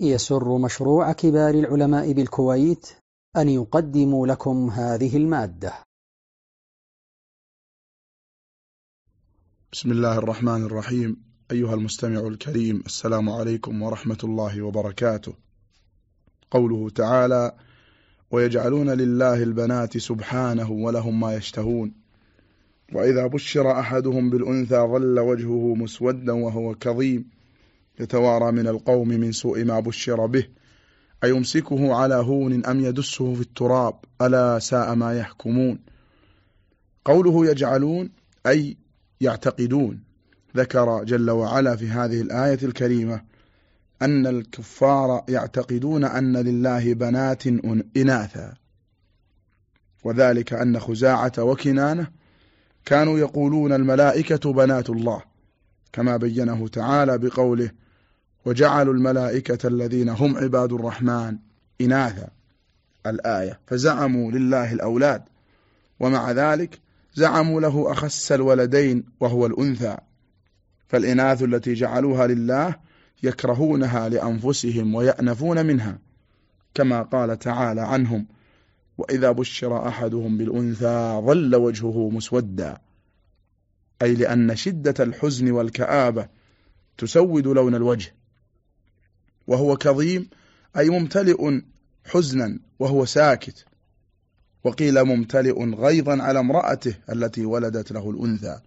يسر مشروع كبار العلماء بالكويت أن يقدم لكم هذه المادة. بسم الله الرحمن الرحيم. أيها المستمع الكريم السلام عليكم ورحمة الله وبركاته. قوله تعالى ويجعلون لله البنات سبحانه ولهم ما يشتهون وإذا بشر أحدهم بالأنثى ظل وجهه مسودا وهو كظيم. يتوارى من القوم من سوء ما بشر به أيمسكه على هون أم يدسه في التراب؟ ألا ساء ما يحكمون؟ قوله يجعلون أي يعتقدون ذكر جل وعلا في هذه الآية الكريمة أن الكفار يعتقدون أن لله بنات إناثا. وذلك أن خزاعة وكنانة كانوا يقولون الملائكة بنات الله كما بينه تعالى بقوله وجعلوا الملائكة الذين هم عباد الرحمن إناثا. الآية فزعموا لله الأولاد ومع ذلك زعموا له أخس الولدين وهو الأنثى. فالإناث التي جعلوها لله يكرهونها لأنفسهم ويأنفون منها كما قال تعالى عنهم وإذا بشر أحدهم بالأنثى ظل وجهه مسودا. أي لأن شدة الحزن والكآبة تسود لون الوجه. وهو كظيم أي ممتلئ حزنا وهو ساكت. وقيل ممتلئ غيظا على امرأته التي ولدت له الأنثى.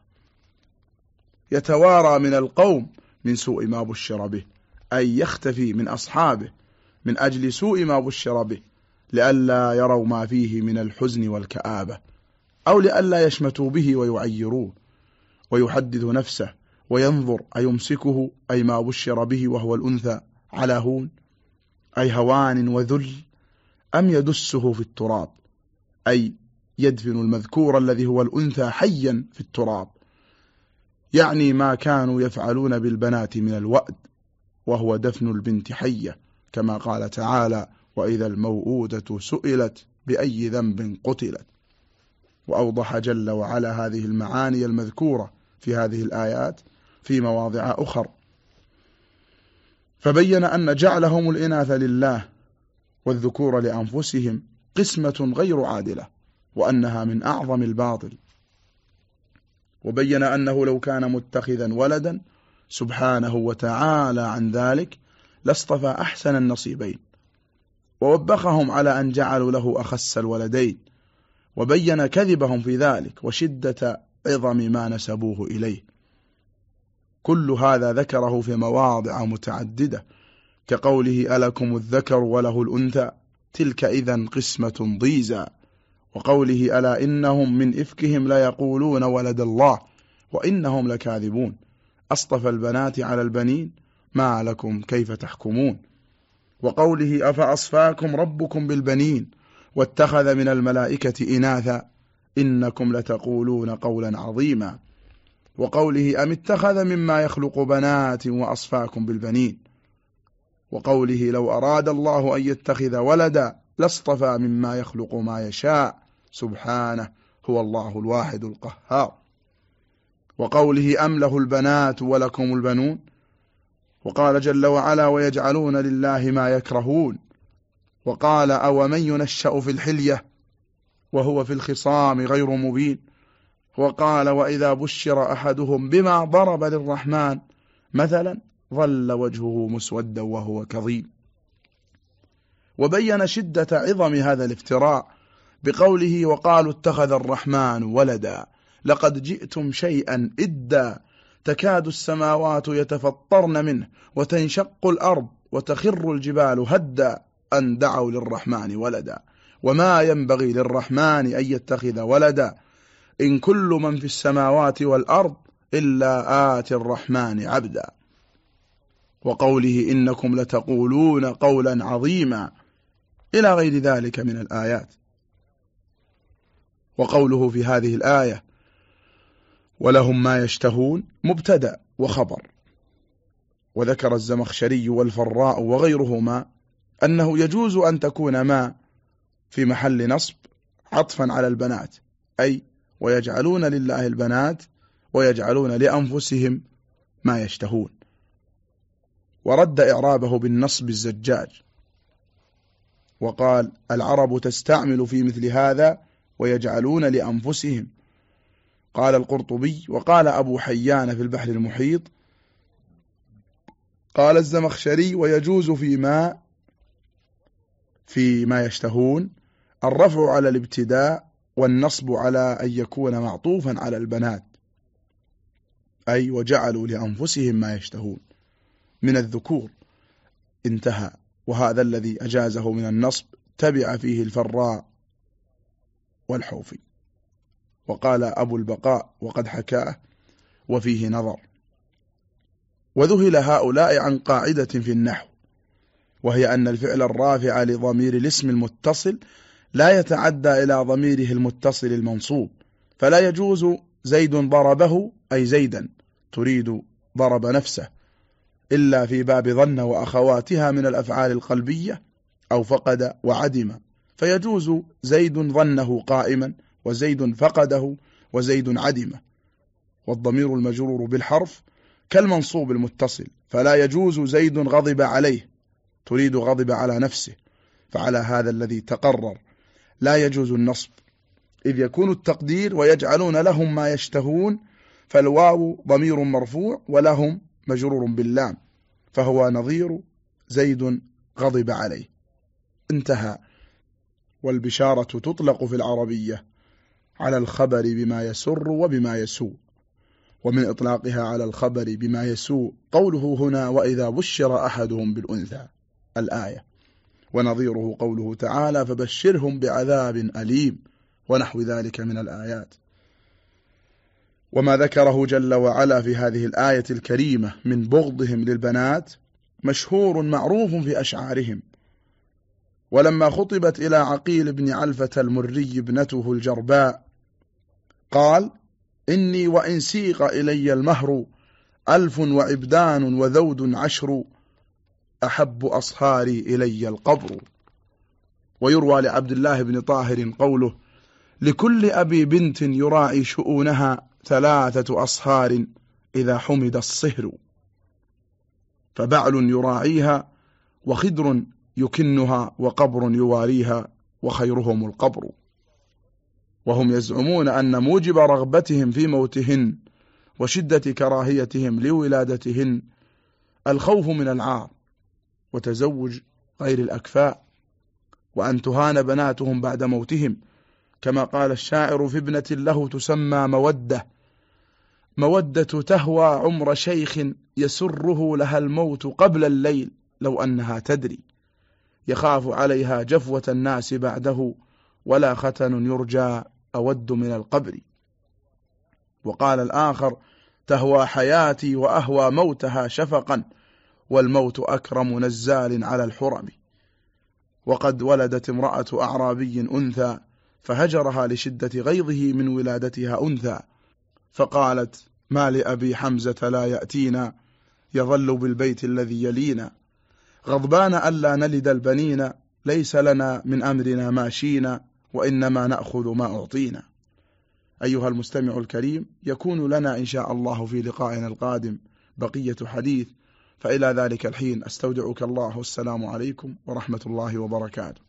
يتوارى من القوم من سوء ما بشر به أي يختفي من أصحابه من أجل سوء ما بشر به لئلا يروا ما فيه من الحزن والكآبة أو لئلا يشمتوا به ويعيروه. ويحدث نفسه وينظر أيمسكه أي ما بشر به وهو الأنثى. على هون أي هوان وذل أم يدسه في التراب أي يدفن المذكور الذي هو الأنثى حيا في التراب. يعني ما كانوا يفعلون بالبنات من الوأد وهو دفن البنت حية كما قال تعالى وإذا الموؤودة سئلت بأي ذنب قتلت. وأوضح جل وعلا هذه المعاني المذكورة في هذه الآيات في مواضع أخر. فبين أن جعلهم الإناث لله والذكور لأنفسهم قسمة غير عادلة وأنها من أعظم الباطل. وبين أنه لو كان متخذا ولدا سبحانه وتعالى عن ذلك لاصطفى أحسن النصيبين. ووبخهم على أن جعلوا له أخس الولدين. وبين كذبهم في ذلك وشدة عظم ما نسبوه إليه. كل هذا ذكره في مواضع متعددة كقوله ألكم الذكر وله الأنثى تلك إذا قسمة ضيزى وقوله ألا إنهم من إفكهم لا يقولون ولد الله وإنهم لكاذبون أصطفى البنات على البنين ما لكم كيف تحكمون؟ وقوله أفأصفاكم ربكم بالبنين واتخذ من الملائكة إناثا إنكم لتقولون قولا عظيما. وقوله أم اتخذ مما يخلق بنات وأصفاكم بالبنين؟ وقوله لو أراد الله أن يتخذ ولدا لاصطفى مما يخلق ما يشاء. سبحانه هو الله الواحد القهار. وقوله أم له البنات ولكم البنون؟ وقال جل وعلا ويجعلون لله ما يكرهون. وقال أو من ينشأ في الحلية وهو في الخصام غير مبين؟ وقال وإذا بشر أحدهم بما ضرب للرحمن مثلا ظل وجهه مسودا وهو كظيم. وبين شدة عظم هذا الافتراء بقوله وقالوا اتخذ الرحمن ولدا لقد جئتم شيئا إدا تكاد السماوات يتفطرن منه وتنشق الأرض وتخر الجبال هدا أن دعوا للرحمن ولدا. وما ينبغي للرحمن أن يتخذ ولدا إن كل من في السماوات والأرض إلا آت الرحمن عبدا. وقوله إنكم لتقولون قولا عظيما. إلى غير ذلك من الآيات. وقوله في هذه الآية ولهم ما يشتهون مبتدا وخبر. وذكر الزمخشري والفراء وغيرهما أنه يجوز أن تكون ما في محل نصب عطفا على البنات أي ويجعلون لله البنات ويجعلون لأنفسهم ما يشتهون. ورد إعرابه بالنصب الزجاج. وقال العرب تستعمل في مثل هذا ويجعلون لأنفسهم. قال القرطبي وقال أبو حيان في البحر المحيط قال الزمخشري ويجوز فيما فيما يشتهون. الرفع على الابتداء والنصب على أن يكون معطوفا على البنات أي وجعلوا لأنفسهم ما يشتهون. من الذكور انتهى وهذا الذي أجازه من النصب تبع فيه الفراء والحوفي. وقال أبو البقاء وقد حكاه وفيه نظر. وذهل هؤلاء عن قاعدة في النحو وهي أن الفعل الرافع لضمير الاسم المتصل لا يتعدى إلى ضميره المتصل المنصوب فلا يجوز زيد ضربه أي زيدا تريد ضرب نفسه إلا في باب ظن وأخواتها من الأفعال القلبية أو فقد وعدم فيجوز زيد ظنه قائما وزيد فقده وزيد عدمه والضمير المجرور بالحرف كالمنصوب المتصل فلا يجوز زيد غضب عليه تريد غضب على نفسه فعلى هذا الذي تقرر. لا يجوز النصب. إذ يكون التقدير ويجعلون لهم ما يشتهون فالواو ضمير مرفوع ولهم مجرور باللام فهو نظير زيد غضب عليه. انتهى. والبشارة تطلق في العربية على الخبر بما يسر وبما يسوء ومن إطلاقها على الخبر بما يسوء. قوله هنا وإذا بشر أحدهم بالأنثى الآية. ونظيره قوله تعالى فبشرهم بعذاب أليم ونحو ذلك من الآيات. وما ذكره جل وعلا في هذه الآية الكريمة من بغضهم للبنات مشهور معروف في أشعارهم. ولما خطبت إلى عقيل بن علفة المري ابنته الجرباء قال إني وإن سيق إلي المهر ألف وعبدان وذود عشر أحب أصهاري إلي القبر. ويروى لعبد الله بن طاهر قوله لكل أبي بنت يراعي شؤونها ثلاثة أصهار إذا حمد الصهر. فبعل يراعيها وخدر يكنها وقبر يواريها وخيرهم القبر. وهم يزعمون أن موجب رغبتهم في موتهن وشدة كراهيتهم لولادتهن الخوف من العار. وتزوج غير الأكفاء وأن تهان بناتهم بعد موتهم. كما قال الشاعر في ابنة له تسمى مودة. مودة تهوى عمر شيخ يسره لها الموت قبل الليل لو أنها تدري. يخاف عليها جفوة الناس بعده ولا ختن يرجى أود من القبر. وقال الآخر تهوى حياتي وأهوى موتها شفقا. والموت أكرم نزال على الحرم. وقد ولدت امرأة أعرابي أنثى فهجرها لشدة غيظه من ولادتها أنثى. فقالت ما لأبي حمزة لا يأتينا يظل بالبيت الذي يلينا. غضبان ألا نلد البنين ليس لنا من أمرنا ماشينا وإنما نأخذ ما أعطينا. أيها المستمع الكريم يكون لنا إن شاء الله في لقائنا القادم بقية حديث فإلى ذلك الحين أستودعك الله والسلام عليكم ورحمة الله وبركاته.